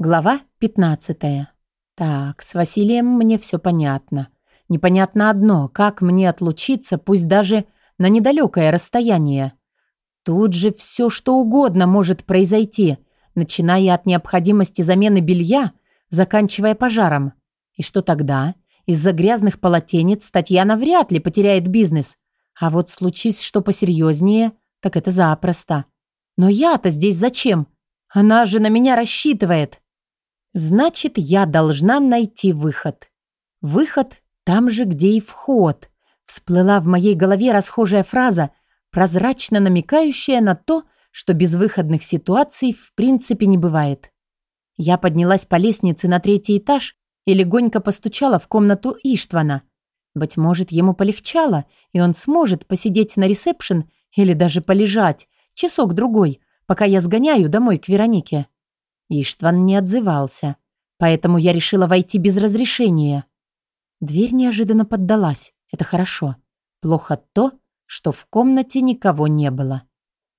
Глава 15. Так, с Василием мне все понятно. Непонятно одно, как мне отлучиться, пусть даже на недалекое расстояние. Тут же все, что угодно может произойти, начиная от необходимости замены белья, заканчивая пожаром. И что тогда? Из-за грязных полотенец Татьяна вряд ли потеряет бизнес. А вот случись что посерьезнее, так это запросто. Но я-то здесь зачем? Она же на меня рассчитывает. Значит, я должна найти выход. Выход там же, где и вход. Всплыла в моей голове расхожая фраза, прозрачно намекающая на то, что безвыходных ситуаций в принципе не бывает. Я поднялась по лестнице на третий этаж и легонько постучала в комнату Иштвана. Быть может, ему полегчало, и он сможет посидеть на ресепшн или даже полежать часок-другой, пока я сгоняю домой к Веронике. Иштван не отзывался, поэтому я решила войти без разрешения. Дверь неожиданно поддалась. Это хорошо. Плохо то, что в комнате никого не было.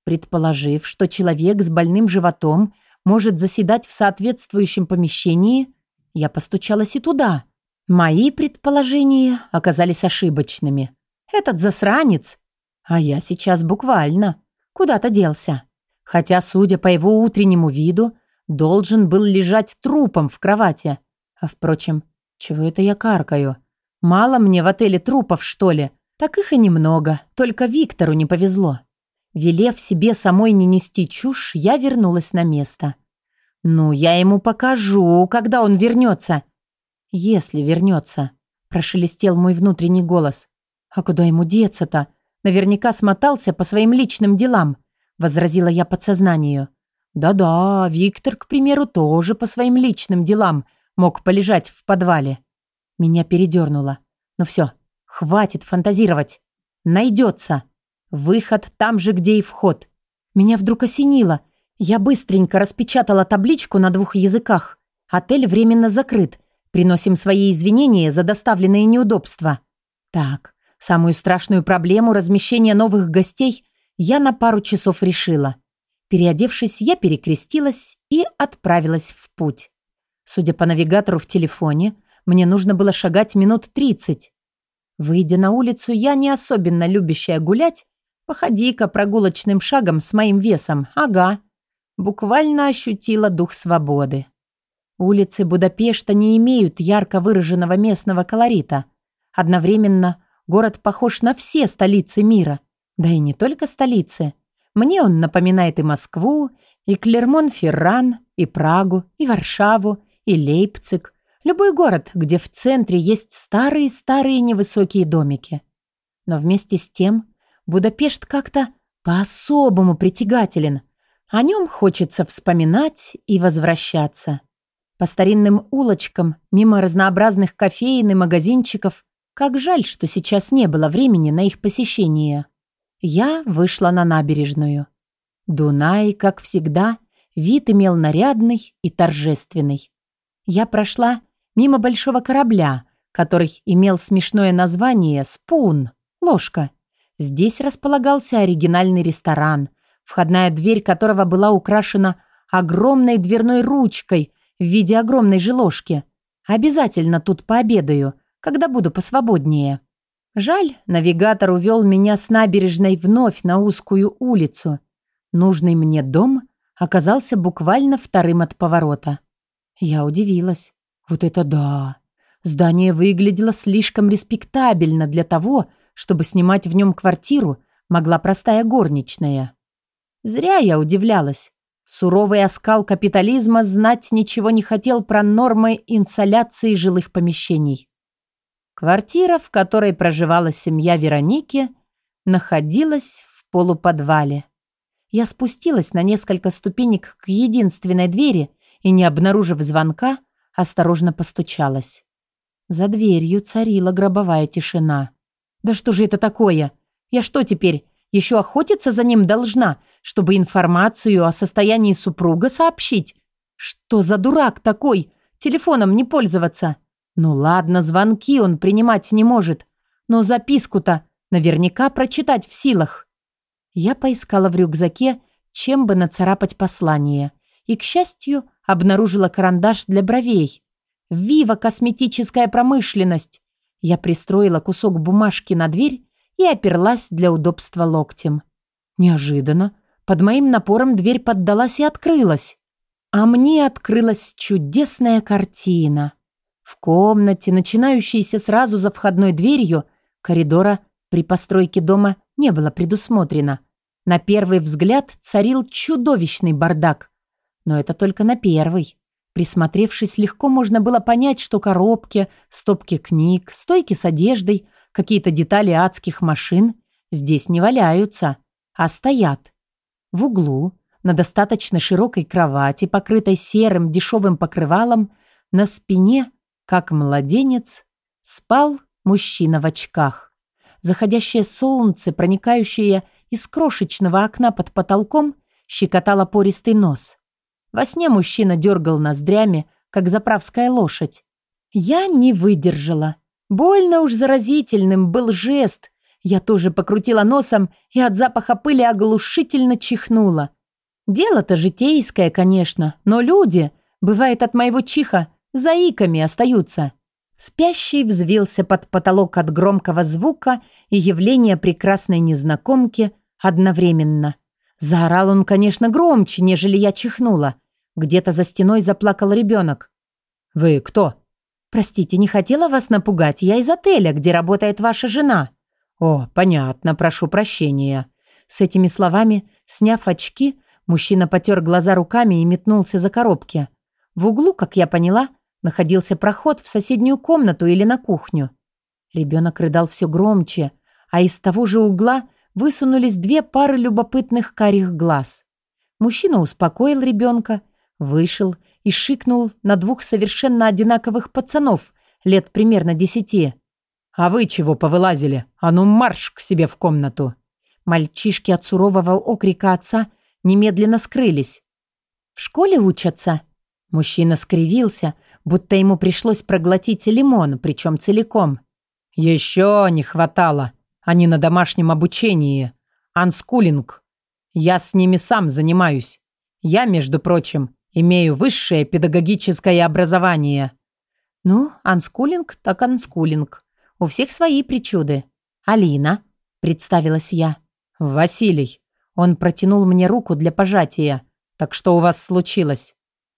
Предположив, что человек с больным животом может заседать в соответствующем помещении, я постучалась и туда. Мои предположения оказались ошибочными. Этот засранец, а я сейчас буквально, куда-то делся. Хотя, судя по его утреннему виду, должен был лежать трупом в кровати. А впрочем, чего это я каркаю? Мало мне в отеле трупов, что ли? Так их и немного, только Виктору не повезло. Велев себе самой не нести чушь, я вернулась на место. Ну, я ему покажу, когда он вернется. Если вернется, прошелестел мой внутренний голос. А куда ему деться-то? Наверняка смотался по своим личным делам, возразила я подсознанию. Да-да, Виктор, к примеру, тоже по своим личным делам мог полежать в подвале. Меня передернуло. Ну все, хватит фантазировать. Найдется. Выход там же, где и вход. Меня вдруг осенило. Я быстренько распечатала табличку на двух языках. Отель временно закрыт. Приносим свои извинения за доставленные неудобства. Так, самую страшную проблему размещения новых гостей я на пару часов решила. Переодевшись, я перекрестилась и отправилась в путь. Судя по навигатору в телефоне, мне нужно было шагать минут тридцать. Выйдя на улицу, я не особенно любящая гулять, походи-ка прогулочным шагом с моим весом, ага. Буквально ощутила дух свободы. Улицы Будапешта не имеют ярко выраженного местного колорита. Одновременно город похож на все столицы мира. Да и не только столицы. Мне он напоминает и Москву, и Клермон-Ферран, и Прагу, и Варшаву, и Лейпциг. Любой город, где в центре есть старые-старые невысокие домики. Но вместе с тем Будапешт как-то по-особому притягателен. О нем хочется вспоминать и возвращаться. По старинным улочкам, мимо разнообразных кофеин и магазинчиков. Как жаль, что сейчас не было времени на их посещение. Я вышла на набережную. Дунай, как всегда, вид имел нарядный и торжественный. Я прошла мимо большого корабля, который имел смешное название «Спун» — ложка. Здесь располагался оригинальный ресторан, входная дверь которого была украшена огромной дверной ручкой в виде огромной же ложки. Обязательно тут пообедаю, когда буду посвободнее. Жаль, навигатор увел меня с набережной вновь на узкую улицу. Нужный мне дом оказался буквально вторым от поворота. Я удивилась. Вот это да! Здание выглядело слишком респектабельно для того, чтобы снимать в нем квартиру могла простая горничная. Зря я удивлялась. Суровый оскал капитализма знать ничего не хотел про нормы инсоляции жилых помещений. Квартира, в которой проживала семья Вероники, находилась в полуподвале. Я спустилась на несколько ступенек к единственной двери и, не обнаружив звонка, осторожно постучалась. За дверью царила гробовая тишина. «Да что же это такое? Я что теперь, еще охотиться за ним должна, чтобы информацию о состоянии супруга сообщить? Что за дурак такой? Телефоном не пользоваться?» Ну ладно, звонки он принимать не может, но записку-то наверняка прочитать в силах. Я поискала в рюкзаке, чем бы нацарапать послание, и, к счастью, обнаружила карандаш для бровей. «Вива косметическая промышленность!» Я пристроила кусок бумажки на дверь и оперлась для удобства локтем. Неожиданно под моим напором дверь поддалась и открылась. А мне открылась чудесная картина. В комнате, начинающейся сразу за входной дверью, коридора при постройке дома не было предусмотрено. На первый взгляд царил чудовищный бардак. Но это только на первый. Присмотревшись, легко можно было понять, что коробки, стопки книг, стойки с одеждой, какие-то детали адских машин здесь не валяются, а стоят. В углу, на достаточно широкой кровати, покрытой серым дешевым покрывалом, на спине, как младенец, спал мужчина в очках. Заходящее солнце, проникающее из крошечного окна под потолком, щекотало пористый нос. Во сне мужчина дергал ноздрями, как заправская лошадь. Я не выдержала. Больно уж заразительным был жест. Я тоже покрутила носом и от запаха пыли оглушительно чихнула. Дело-то житейское, конечно, но люди, бывает от моего чиха, заиками остаются. Спящий взвился под потолок от громкого звука и явления прекрасной незнакомки одновременно. Заорал он, конечно, громче, нежели я чихнула. Где-то за стеной заплакал ребенок. «Вы кто?» «Простите, не хотела вас напугать. Я из отеля, где работает ваша жена». «О, понятно, прошу прощения». С этими словами, сняв очки, мужчина потер глаза руками и метнулся за коробки. В углу, как я поняла, находился проход в соседнюю комнату или на кухню. Ребенок рыдал все громче, а из того же угла высунулись две пары любопытных карих глаз. Мужчина успокоил ребенка, вышел и шикнул на двух совершенно одинаковых пацанов, лет примерно десяти. «А вы чего повылазили? А ну марш к себе в комнату!» Мальчишки от сурового окрика отца немедленно скрылись. «В школе учатся?» Мужчина скривился, будто ему пришлось проглотить лимон, причем целиком. «Еще не хватало!» Они на домашнем обучении. Анскулинг. Я с ними сам занимаюсь. Я, между прочим, имею высшее педагогическое образование. Ну, анскулинг так анскулинг. У всех свои причуды. Алина, представилась я. Василий. Он протянул мне руку для пожатия. Так что у вас случилось?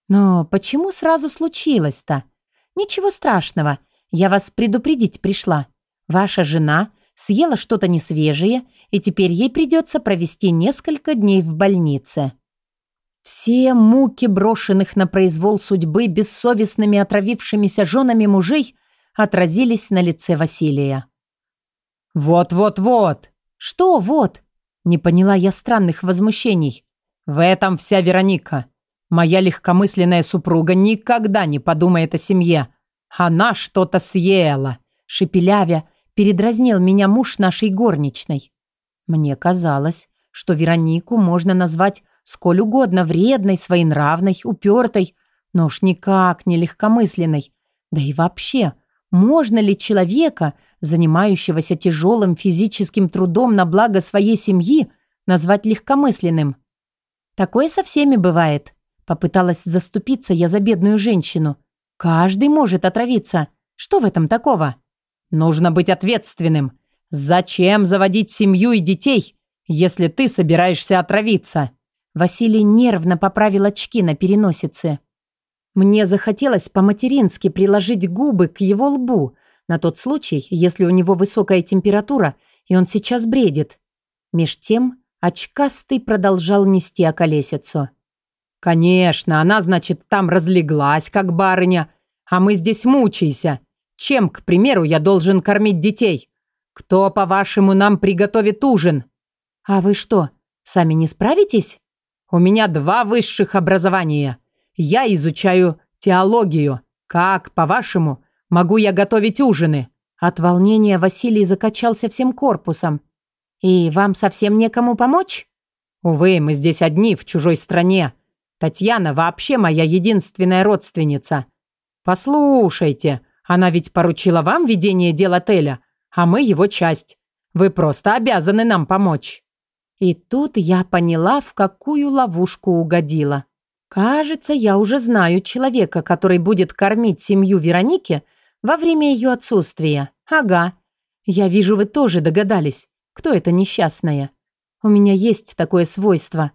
Но почему сразу случилось-то? Ничего страшного. Я вас предупредить пришла. Ваша жена съела что-то несвежее, и теперь ей придется провести несколько дней в больнице. Все муки брошенных на произвол судьбы бессовестными отравившимися женами мужей отразились на лице Василия. «Вот-вот-вот!» «Что «вот»?» Не поняла я странных возмущений. «В этом вся Вероника. Моя легкомысленная супруга никогда не подумает о семье. Она что-то съела!» Шепелявя, Передразнил меня муж нашей горничной. Мне казалось, что Веронику можно назвать сколь угодно вредной, своенравной, упертой, но уж никак не легкомысленной. Да и вообще, можно ли человека, занимающегося тяжелым физическим трудом на благо своей семьи, назвать легкомысленным? Такое со всеми бывает. Попыталась заступиться я за бедную женщину. Каждый может отравиться. Что в этом такого? Нужно быть ответственным. Зачем заводить семью и детей, если ты собираешься отравиться?» Василий нервно поправил очки на переносице. Мне захотелось по-матерински приложить губы к его лбу, на тот случай, если у него высокая температура, и он сейчас бредит. Меж тем очкастый продолжал нести околесицу. «Конечно, она, значит, там разлеглась, как барыня, а мы здесь мучайся. Чем, к примеру, я должен кормить детей? Кто, по-вашему, нам приготовит ужин? А вы что, сами не справитесь? У меня два высших образования. Я изучаю теологию. Как, по-вашему, могу я готовить ужины? От волнения Василий закачался всем корпусом. И вам совсем некому помочь? Увы, мы здесь одни, в чужой стране. Татьяна вообще моя единственная родственница. Послушайте, она ведь поручила вам ведение дел отеля, а мы его часть. Вы просто обязаны нам помочь». И тут я поняла, в какую ловушку угодила. Кажется, я уже знаю человека, который будет кормить семью Вероники во время ее отсутствия. Ага. Я вижу, вы тоже догадались, кто это несчастная. У меня есть такое свойство.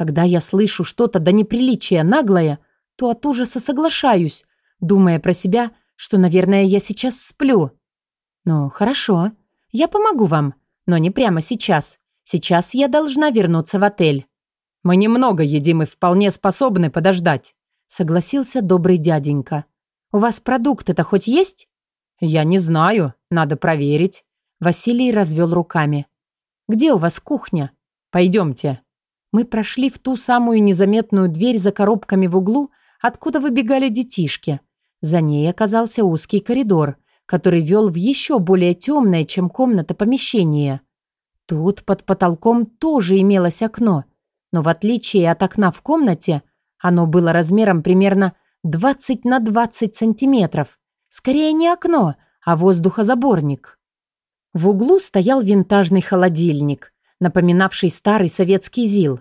Когда я слышу что-то до неприличия наглое, то от ужаса соглашаюсь, думая про себя, что, наверное, я сейчас сплю. Ну, хорошо. Я помогу вам, но не прямо сейчас. Сейчас я должна вернуться в отель. «Мы немного едим и вполне способны подождать», — согласился добрый дяденька. «У вас продукты-то хоть есть?» «Я не знаю, надо проверить». Василий развел руками. «Где у вас кухня?» «Пойдемте». Мы прошли в ту самую незаметную дверь за коробками в углу, откуда выбегали детишки. За ней оказался узкий коридор, который вел в еще более темное, чем комната, помещение. Тут под потолком тоже имелось окно, но в отличие от окна в комнате, оно было размером примерно 20 на 20 сантиметров. Скорее не окно, а воздухозаборник. В углу стоял винтажный холодильник, напоминавший старый советский ЗИЛ.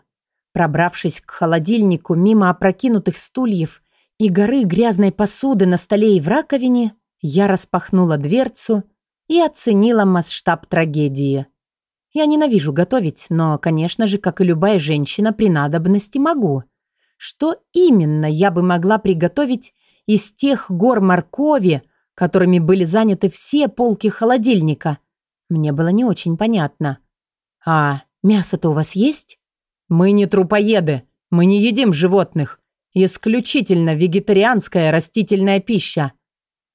Пробравшись к холодильнику мимо опрокинутых стульев и горы грязной посуды на столе и в раковине, я распахнула дверцу и оценила масштаб трагедии. Я ненавижу готовить, но, конечно же, как и любая женщина, при надобности могу. Что именно я бы могла приготовить из тех гор моркови, которыми были заняты все полки холодильника? Мне было не очень понятно. А мясо-то у вас есть? Мы не трупоеды, мы не едим животных. Исключительно вегетарианская растительная пища.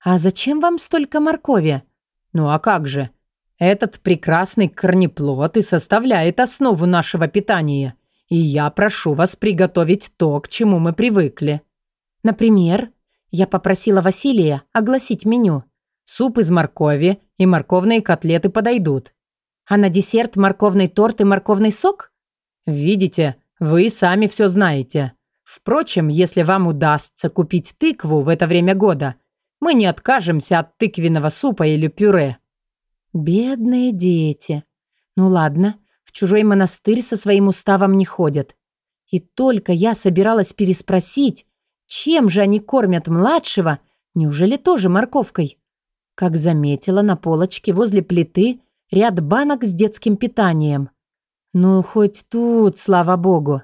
А зачем вам столько моркови? Ну а как же? Этот прекрасный корнеплод и составляет основу нашего питания. И я прошу вас приготовить то, к чему мы привыкли. Например, я попросила Василия огласить меню. Суп из моркови и морковные котлеты подойдут. А на десерт морковный торт и морковный сок? Видите, вы сами все знаете. Впрочем, если вам удастся купить тыкву в это время года, мы не откажемся от тыквенного супа или пюре. Бедные дети. Ну ладно, в чужой монастырь со своим уставом не ходят. И только я собиралась переспросить, чем же они кормят младшего, неужели тоже морковкой? Как заметила на полочке возле плиты ряд банок с детским питанием. Ну, хоть тут, слава богу.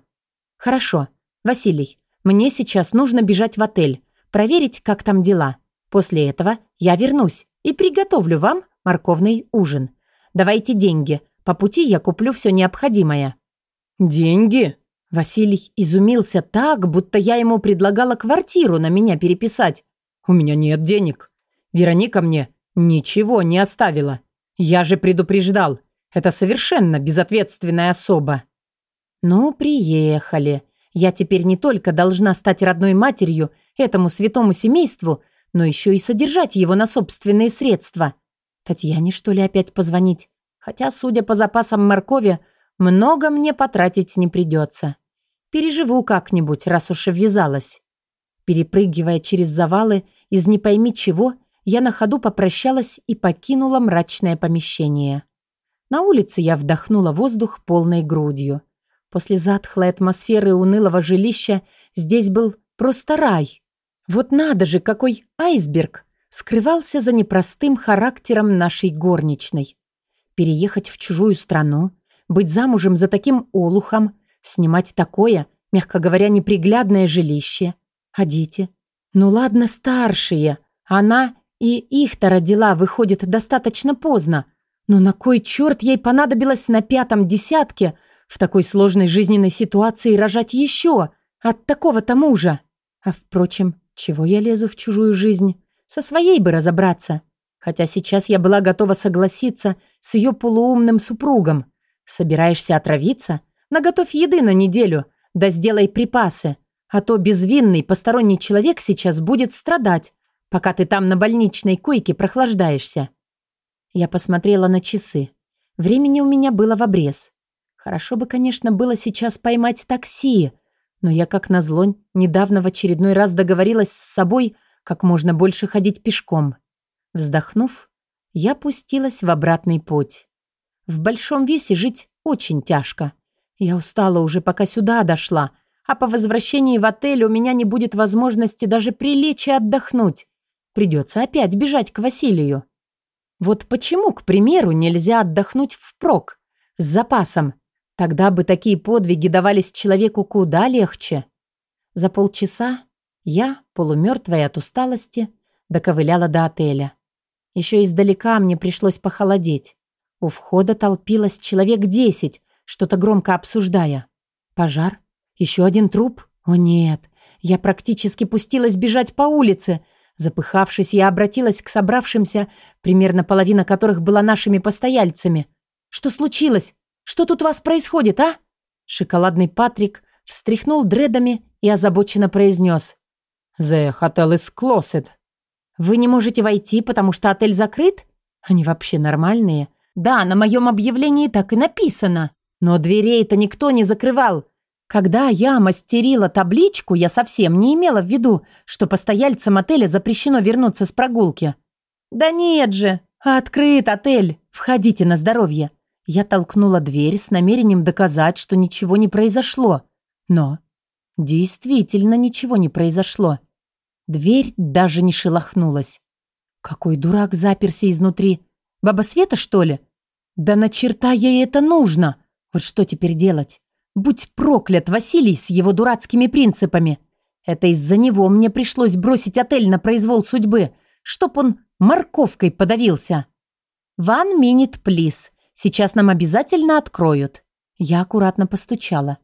Хорошо, Василий, мне сейчас нужно бежать в отель, проверить, как там дела. После этого я вернусь и приготовлю вам морковный ужин. Давайте деньги. По пути я куплю все необходимое». «Деньги?» Василий изумился так, будто я ему предлагала квартиру на меня переписать. «У меня нет денег. Вероника мне ничего не оставила. Я же предупреждал. Это совершенно безответственная особа». «Ну, приехали. Я теперь не только должна стать родной матерью этому святому семейству, но еще и содержать его на собственные средства. Татьяне, что ли, опять позвонить? Хотя, судя по запасам моркови, много мне потратить не придется. Переживу как-нибудь, раз уж и ввязалась. Перепрыгивая через завалы из не пойми чего, я на ходу попрощалась и покинула мрачное помещение. На улице я вдохнула воздух полной грудью. После затхлой атмосферы унылого жилища здесь был просто рай. Вот надо же, какой айсберг! скрывался за непростым характером нашей горничной. Переехать в чужую страну, быть замужем за таким олухом, снимать такое, мягко говоря, неприглядное жилище. А дети? Ну ладно, старшие. Она и их-то родила, выходит, достаточно поздно. Но на кой черт ей понадобилось на пятом десятке в такой сложной жизненной ситуации рожать еще от такого-то мужа? А впрочем, чего я лезу в чужую жизнь? Со своей бы разобраться. Хотя сейчас я была готова согласиться с ее полуумным супругом. Собираешься отравиться? Наготовь еды на неделю, да сделай припасы. А то безвинный посторонний человек сейчас будет страдать, пока ты там на больничной койке прохлаждаешься. Я посмотрела на часы. Времени у меня было в обрез. Хорошо бы, конечно, было сейчас поймать такси, но я, как назло, недавно в очередной раз договорилась с собой – как можно больше ходить пешком. Вздохнув, я пустилась в обратный путь. В большом весе жить очень тяжко. Я устала уже, пока сюда дошла, а по возвращении в отель у меня не будет возможности даже прилечь и отдохнуть. Придется опять бежать к Василию. Вот почему, к примеру, нельзя отдохнуть впрок, с запасом? Тогда бы такие подвиги давались человеку куда легче. За полчаса я, полумертвая от усталости, доковыляла до отеля. Еще издалека мне пришлось похолодеть. У входа толпилось человек десять, что-то громко обсуждая. Пожар? Еще один труп? О нет, я практически пустилась бежать по улице. Запыхавшись, я обратилась к собравшимся, примерно половина которых была нашими постояльцами. «Что случилось? Что тут у вас происходит, а?» Шоколадный Патрик встряхнул дредами и озабоченно произнес. «The hotel is closed». «Вы не можете войти, потому что отель закрыт? Они вообще нормальные?» «Да, на моем объявлении так и написано. Но дверей-то никто не закрывал. Когда я мастерила табличку, я совсем не имела в виду, что постояльцам отеля запрещено вернуться с прогулки. Да нет же, открыт отель, входите на здоровье. Я толкнула дверь с намерением доказать, что ничего не произошло. Но действительно ничего не произошло. Дверь даже не шелохнулась. Какой дурак заперся изнутри. Баба Света, что ли? Да на черта ей это нужно. Вот что теперь делать? Будь проклят Василий с его дурацкими принципами. Это из-за него мне пришлось бросить отель на произвол судьбы, чтоб он морковкой подавился. «One minute, please. Сейчас нам обязательно откроют». Я аккуратно постучала.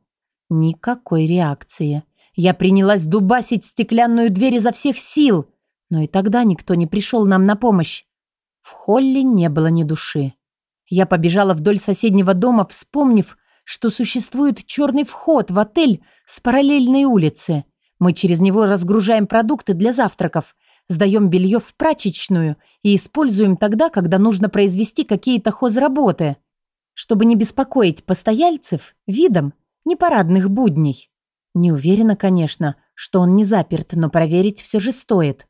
Никакой реакции. Я принялась дубасить стеклянную дверь изо всех сил, но и тогда никто не пришел нам на помощь. В холле не было ни души. Я побежала вдоль соседнего дома, вспомнив, что существует черный вход в отель с параллельной улицы. Мы через него разгружаем продукты для завтраков, сдаем белье в прачечную и используем тогда, когда нужно произвести какие-то хозработы, чтобы не беспокоить постояльцев видом непарадных будней. Не уверена, конечно, что он не заперт, но проверить все же стоит.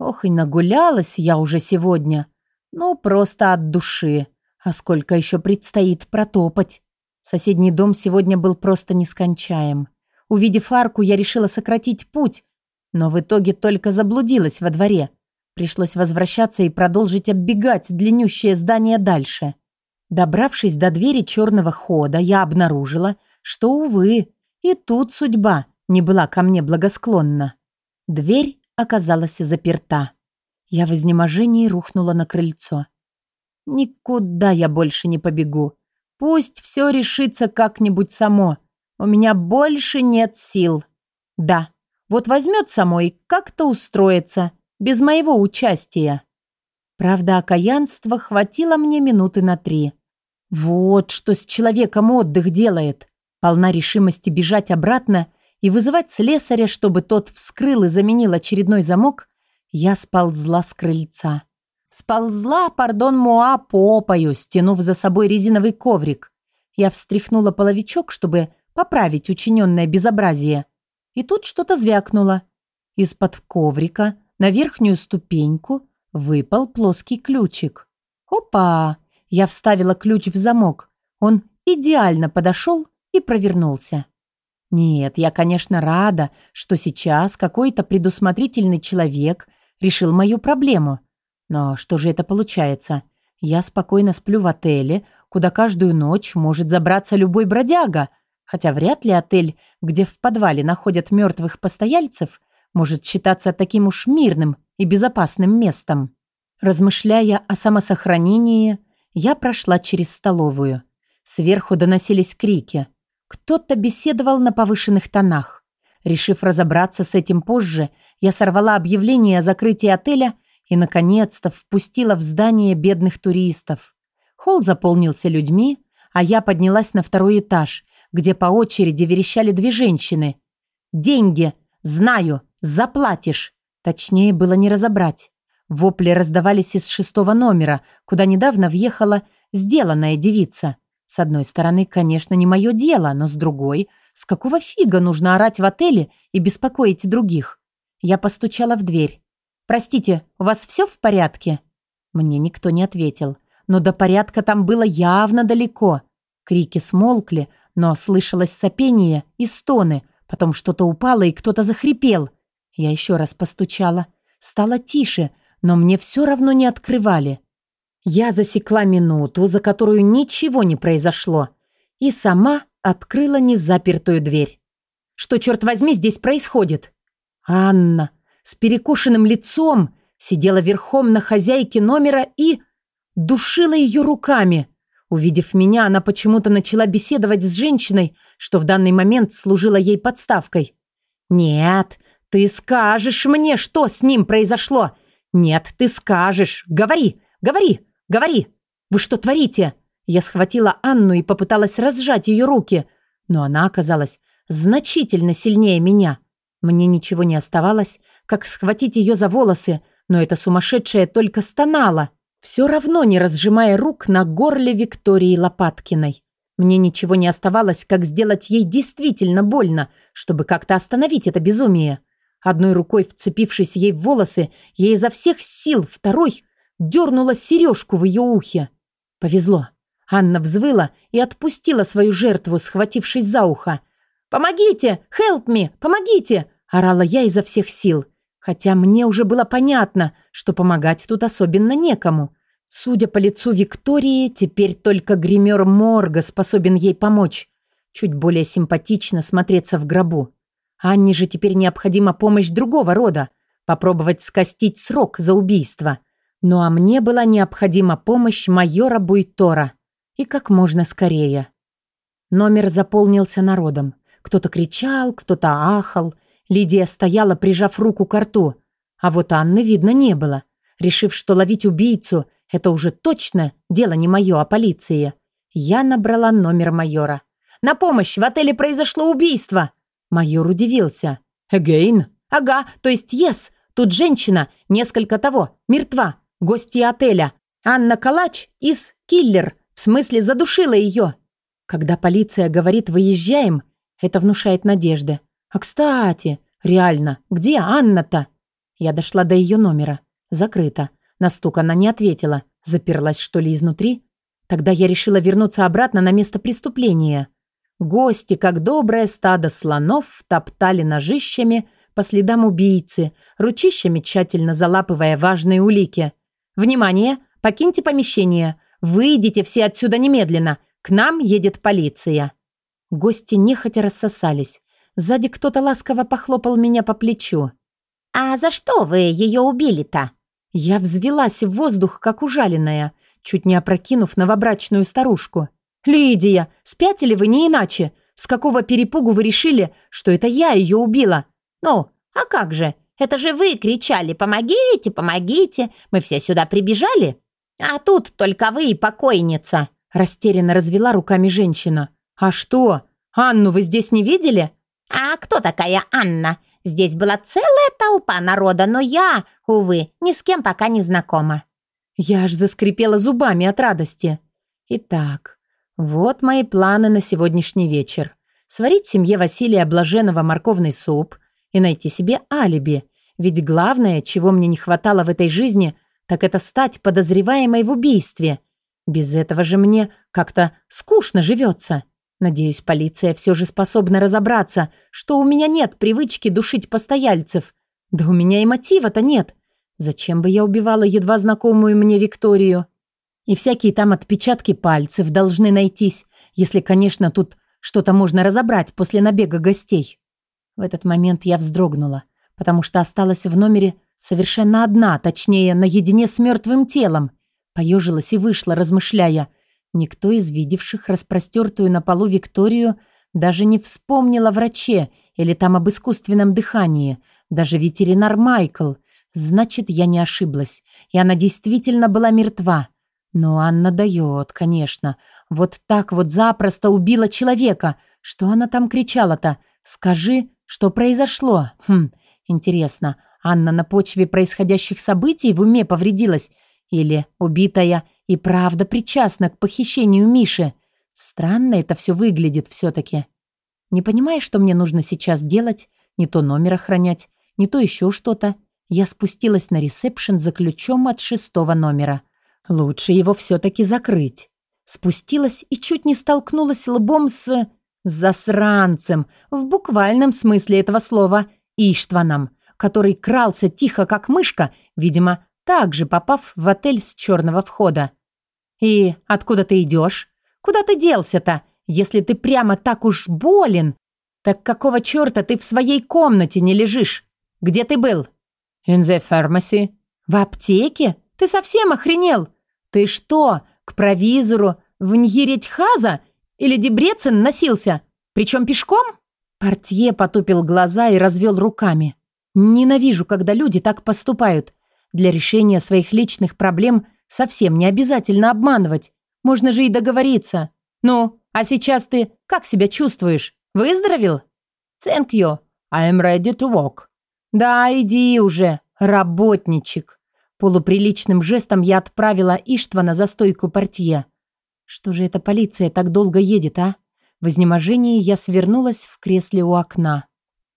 Ох, и нагулялась я уже сегодня. Ну, просто от души. А сколько еще предстоит протопать. Соседний дом сегодня был просто нескончаем. Увидев арку, я решила сократить путь, но в итоге только заблудилась во дворе. Пришлось возвращаться и продолжить оббегать длиннющее здание дальше. Добравшись до двери черного хода, я обнаружила, что, увы, и тут судьба не была ко мне благосклонна. Дверь оказалась заперта. Я в изнеможении рухнула на крыльцо. Никуда я больше не побегу. Пусть все решится как-нибудь само. У меня больше нет сил. Да, вот возьмет само и как-то устроится, без моего участия. Правда, окаянства хватило мне минуты на три. Вот что с человеком отдых делает. Полна решимости бежать обратно и вызывать слесаря, чтобы тот вскрыл и заменил очередной замок, я сползла с крыльца. Сползла, пардон, Муа попою, стянув за собой резиновый коврик. Я встряхнула половичок, чтобы поправить учиненное безобразие. И тут что-то звякнуло. Из-под коврика на верхнюю ступеньку выпал плоский ключик. Опа! Я вставила ключ в замок. Он идеально подошел и провернулся. Нет, я, конечно, рада, что сейчас какой-то предусмотрительный человек решил мою проблему. Но что же это получается? Я спокойно сплю в отеле, куда каждую ночь может забраться любой бродяга, хотя вряд ли отель, где в подвале находят мертвых постояльцев, может считаться таким уж мирным и безопасным местом. Размышляя о самосохранении, я прошла через столовую. Сверху доносились крики. Кто-то беседовал на повышенных тонах. Решив разобраться с этим позже, я сорвала объявление о закрытии отеля и, наконец-то, впустила в здание бедных туристов. Холл заполнился людьми, а я поднялась на второй этаж, где по очереди верещали две женщины. «Деньги! Знаю! Заплатишь!» Точнее было не разобрать. Вопли раздавались из шестого номера, куда недавно въехала сделанная девица. С одной стороны, конечно, не мое дело, но с другой, с какого фига нужно орать в отеле и беспокоить других? Я постучала в дверь. «Простите, у вас все в порядке?» Мне никто не ответил. Но до порядка там было явно далеко. Крики смолкли, но слышалось сопение и стоны, Потом что-то упало, и кто-то захрипел. Я еще раз постучала. Стало тише, но мне все равно не открывали. Я засекла минуту, за которую ничего не произошло, и сама открыла незапертую дверь. Что, черт возьми, здесь происходит? Анна с перекошенным лицом сидела верхом на хозяйке номера и душила ее руками. Увидев меня, она почему-то начала беседовать с женщиной, что в данный момент служила ей подставкой. «Нет, ты скажешь мне, что с ним произошло. Нет, ты скажешь. Говори, говори, говори. Вы что творите?» Я схватила Анну и попыталась разжать ее руки, но она оказалась значительно сильнее меня. Мне ничего не оставалось, как схватить ее за волосы, но эта сумасшедшая только стонала, все равно не разжимая рук на горле Виктории Лопаткиной. Мне ничего не оставалось, как сделать ей действительно больно, чтобы как-то остановить это безумие. Одной рукой вцепившись ей в волосы, я изо всех сил, второй дернула сережку в ее ухе. Повезло. Анна взвыла и отпустила свою жертву, схватившись за ухо. «Помогите! Help me! Помогите!» – орала я изо всех сил. Хотя мне уже было понятно, что помогать тут особенно некому. Судя по лицу Виктории, теперь только гример морга способен ей помочь. Чуть более симпатично смотреться в гробу. Анне же теперь необходима помощь другого рода. Попробовать скостить срок за убийство. Ну а мне была необходима помощь майора Буйтора. И как можно скорее. Номер заполнился народом. Кто-то кричал, кто-то ахал. Лидия стояла, прижав руку к рту. А вот Анны видно не было. Решив, что ловить убийцу – это уже точно дело не мое, а полиции. Я набрала номер майора. «На помощь! В отеле произошло убийство!» Майор удивился. «Again?» «Ага, то есть yes. Тут женщина, несколько того, мертва, гости отеля. Анна Калач из «Киллер», в смысле задушила ее». Когда полиция говорит «выезжаем», это внушает надежды. А кстати, реально, где Анна-то? Я дошла до ее номера. Закрыто. На стук она не ответила. Заперлась, что ли, изнутри? Тогда я решила вернуться обратно на место преступления. Гости, как доброе стадо слонов, топтали ножищами по следам убийцы, ручищами тщательно залапывая важные улики. «Внимание! Покиньте помещение! Выйдите все отсюда немедленно! К нам едет полиция!» Гости нехотя рассосались. Сзади кто-то ласково похлопал меня по плечу. «А за что вы ее убили-то?» Я взвелась в воздух, как ужаленная, чуть не опрокинув новобрачную старушку. «Лидия, спятили вы не иначе? С какого перепугу вы решили, что это я ее убила?» «Ну, а как же? Это же вы кричали «Помогите, помогите!» Мы все сюда прибежали. А тут только вы и покойница!» Растерянно развела руками женщина. «А что? Анну вы здесь не видели?» «А кто такая Анна? Здесь была целая толпа народа, но я, увы, ни с кем пока не знакома». Я аж заскрипела зубами от радости. Итак, вот мои планы на сегодняшний вечер. Сварить семье Василия Блаженного морковный суп и найти себе алиби. Ведь главное, чего мне не хватало в этой жизни, так это стать подозреваемой в убийстве. Без этого же мне как-то скучно живется. Надеюсь, полиция все же способна разобраться, что у меня нет привычки душить постояльцев. Да у меня и мотива-то нет. Зачем бы я убивала едва знакомую мне Викторию? И всякие там отпечатки пальцев должны найтись, если, конечно, тут что-то можно разобрать после набега гостей. В этот момент я вздрогнула, потому что осталась в номере совершенно одна, точнее, наедине с мертвым телом. Поежилась и вышла, размышляя – Никто из видевших распростертую на полу Викторию даже не вспомнил о враче или там об искусственном дыхании. Даже ветеринар Майкл. Значит, я не ошиблась. И она действительно была мертва. Но Анна дает, конечно. Вот так вот запросто убила человека. Что она там кричала-то? Скажи, что произошло? Хм, интересно. Анна на почве происходящих событий в уме повредилась? Или убитая и правда причастна к похищению Миши. Странно это все выглядит все-таки. Не понимая, что мне нужно сейчас делать, не то номер охранять, не то еще что-то, я спустилась на ресепшн за ключом от шестого номера. Лучше его все-таки закрыть. Спустилась и чуть не столкнулась лбом с... засранцем, в буквальном смысле этого слова, Иштваном, который крался тихо, как мышка, видимо, также попав в отель с черного входа. «И откуда ты идешь? Куда ты делся-то? Если ты прямо так уж болен, так какого черта ты в своей комнате не лежишь? Где ты был?» «In the pharmacy». «В аптеке? Ты совсем охренел? Ты что, к провизору в Ньеретьхаза или Дебрецен носился? Причем пешком?» Портье потупил глаза и развел руками. «Ненавижу, когда люди так поступают. Для решения своих личных проблем совсем не обязательно обманывать. Можно же и договориться. Ну, а сейчас ты как себя чувствуешь? Выздоровел?» «Thank you. I am ready to walk». «Да, иди уже, работничек». Полуприличным жестом я отправила Иштвана за стойку портье. Что же эта полиция так долго едет, а? В изнеможении я свернулась в кресле у окна.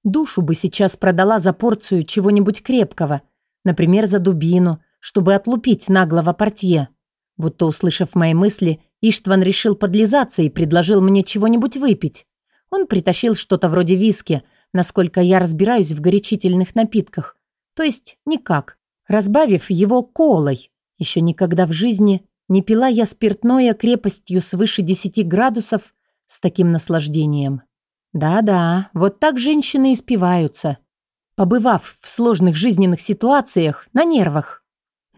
Душу бы сейчас продала за порцию чего-нибудь крепкого, например, за дубину, чтобы отлупить наглого портье. Будто услышав мои мысли, Иштван решил подлизаться и предложил мне чего-нибудь выпить. Он притащил что-то вроде виски, насколько я разбираюсь в горячительных напитках. То есть никак, разбавив его колой. Еще никогда в жизни не пила я спиртное крепостью свыше 10 градусов с таким наслаждением. Да-да, вот так женщины испиваются, побывав в сложных жизненных ситуациях на нервах.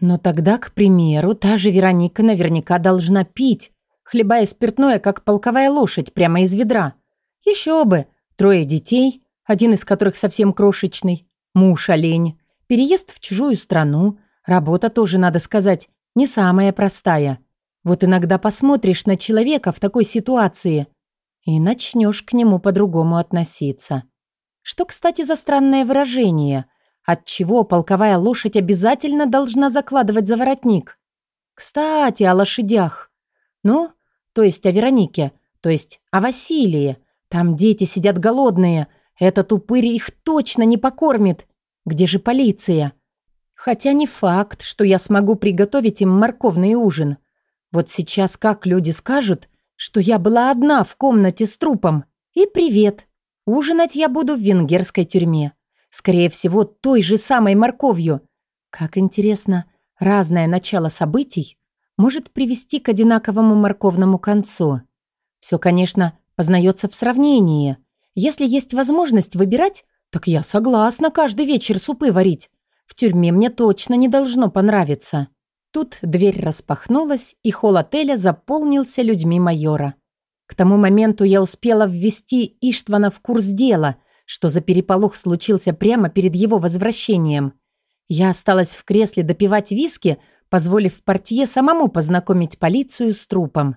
Но тогда, к примеру, та же Вероника наверняка должна пить, хлебая спиртное, как полковая лошадь, прямо из ведра. Еще бы, трое детей, один из которых совсем крошечный, муж олень, переезд в чужую страну, работа тоже, надо сказать, не самая простая. Вот иногда посмотришь на человека в такой ситуации и начнешь к нему по-другому относиться. Что, кстати, за странное выражение? Отчего полковая лошадь обязательно должна закладывать за воротник? Кстати, о лошадях. Ну, то есть о Веронике, то есть о Василии. Там дети сидят голодные. Этот упырь их точно не покормит. Где же полиция? Хотя не факт, что я смогу приготовить им морковный ужин. Вот сейчас как люди скажут, что я была одна в комнате с трупом. И привет. Ужинать я буду в венгерской тюрьме. Скорее всего, той же самой морковью. Как интересно, разное начало событий может привести к одинаковому морковному концу. Все, конечно, познается в сравнении. Если есть возможность выбирать, так я согласна каждый вечер супы варить. В тюрьме мне точно не должно понравиться. Тут дверь распахнулась, и холл отеля заполнился людьми майора. К тому моменту я успела ввести Иштвана в курс дела, что за переполох случился прямо перед его возвращением. Я осталась в кресле допивать виски, позволив портье самому познакомить полицию с трупом.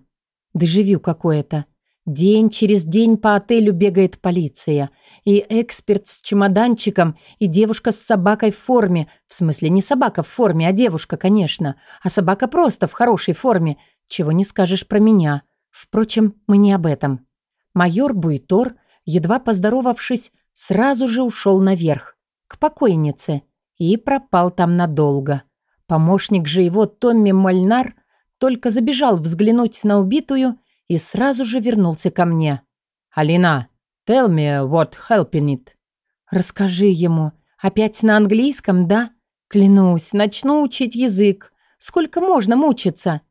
Дежавю какое-то. День через день по отелю бегает полиция. И эксперт с чемоданчиком, и девушка с собакой в форме. В смысле, не собака в форме, а девушка, конечно. А собака просто в хорошей форме. Чего не скажешь про меня. Впрочем, мы не об этом. Майор Буйтор, едва поздоровавшись, сразу же ушел наверх, к покойнице, и пропал там надолго. Помощник же его, Томми Мольнар, только забежал взглянуть на убитую и сразу же вернулся ко мне. «Алина, tell me what helping it». «Расскажи ему. Опять на английском, да? Клянусь, начну учить язык. Сколько можно мучиться?»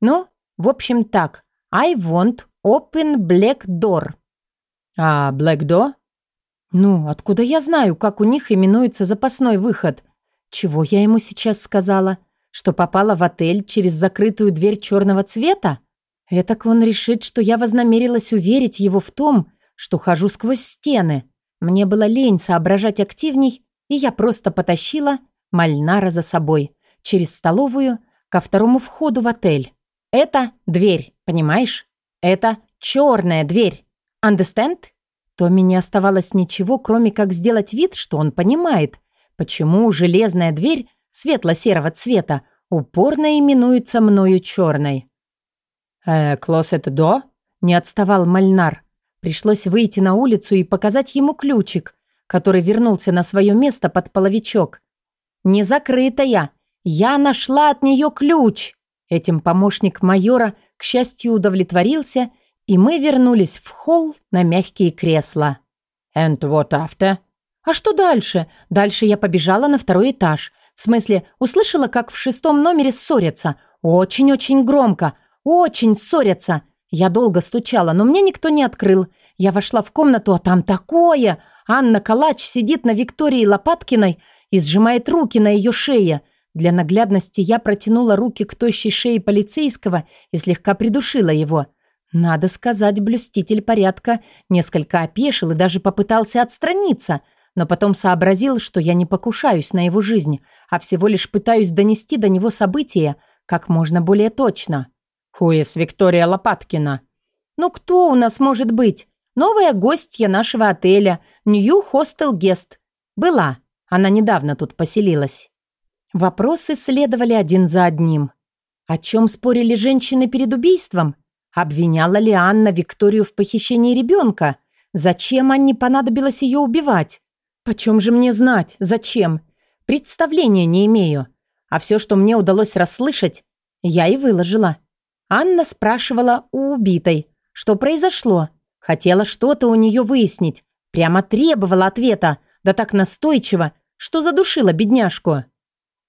«Ну, в общем так. I want open black door». «А black door?» «Ну, откуда я знаю, как у них именуется запасной выход? Чего я ему сейчас сказала? Что попала в отель через закрытую дверь черного цвета?» Этак он решит, что я вознамерилась уверить его в том, что хожу сквозь стены. Мне было лень соображать активней, и я просто потащила Мальнара за собой через столовую ко второму входу в отель. Это дверь, понимаешь? Это черная дверь. Understand? Томми не оставалось ничего, кроме как сделать вид, что он понимает, почему железная дверь светло-серого цвета упорно именуется мною черной. «Э, клосет до?» – не отставал Мальнар. Пришлось выйти на улицу и показать ему ключик, который вернулся на свое место под половичок. «Не закрытая! Я нашла от нее ключ!» Этим помощник майора, счастью, удовлетворился и мы вернулись в холл на мягкие кресла. «And what after?» А что дальше? Дальше я побежала на второй этаж. В смысле, услышала, как в шестом номере ссорятся. Очень-очень громко. Очень ссорятся. Я долго стучала, но мне никто не открыл. Я вошла в комнату, а там такое! Анна Калач сидит на Виктории Лопаткиной и сжимает руки на ее шее. Для наглядности я протянула руки к тощей шее полицейского и слегка придушила его. Надо сказать, блюститель порядка несколько опешил и даже попытался отстраниться, но потом сообразил, что я не покушаюсь на его жизнь, а всего лишь пытаюсь донести до него события как можно более точно. «Хуэс Виктория Лопаткина». «Ну кто у нас может быть? Новая гостья нашего отеля, Нью Хостел Гест. Была. Она недавно тут поселилась». Вопросы следовали один за одним. О чем спорили женщины перед убийством? Обвиняла ли Анна Викторию в похищении ребенка? Зачем Анне понадобилось ее убивать? Почем же мне знать, зачем? Представления не имею. А все, что мне удалось расслышать, я и выложила. Анна спрашивала у убитой, что произошло. Хотела что-то у нее выяснить. Прямо требовала ответа, да так настойчиво, что задушила бедняжку.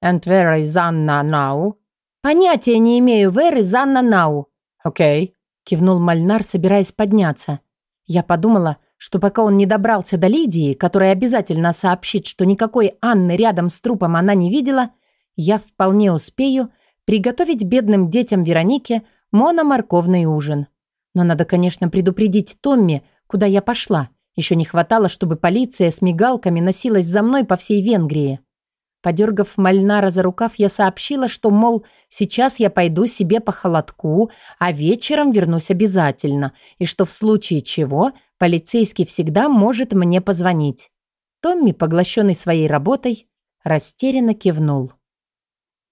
«And where is Anna now?» «Понятия не имею, where is Anna now?» «Окей», кивнул Мальнар, собираясь подняться. Я подумала, что пока он не добрался до Лидии, которая обязательно сообщит, что никакой Анны рядом с трупом она не видела, я вполне успею приготовить бедным детям Веронике мономорковный ужин. Но надо, конечно, предупредить Томми, куда я пошла. Еще не хватало, чтобы полиция с мигалками носилась за мной по всей Венгрии. Подергав Мальнара за рукав, я сообщила, что, мол, сейчас я пойду себе по холодку, а вечером вернусь обязательно, и что в случае чего полицейский всегда может мне позвонить. Томми, поглощенный своей работой, растерянно кивнул.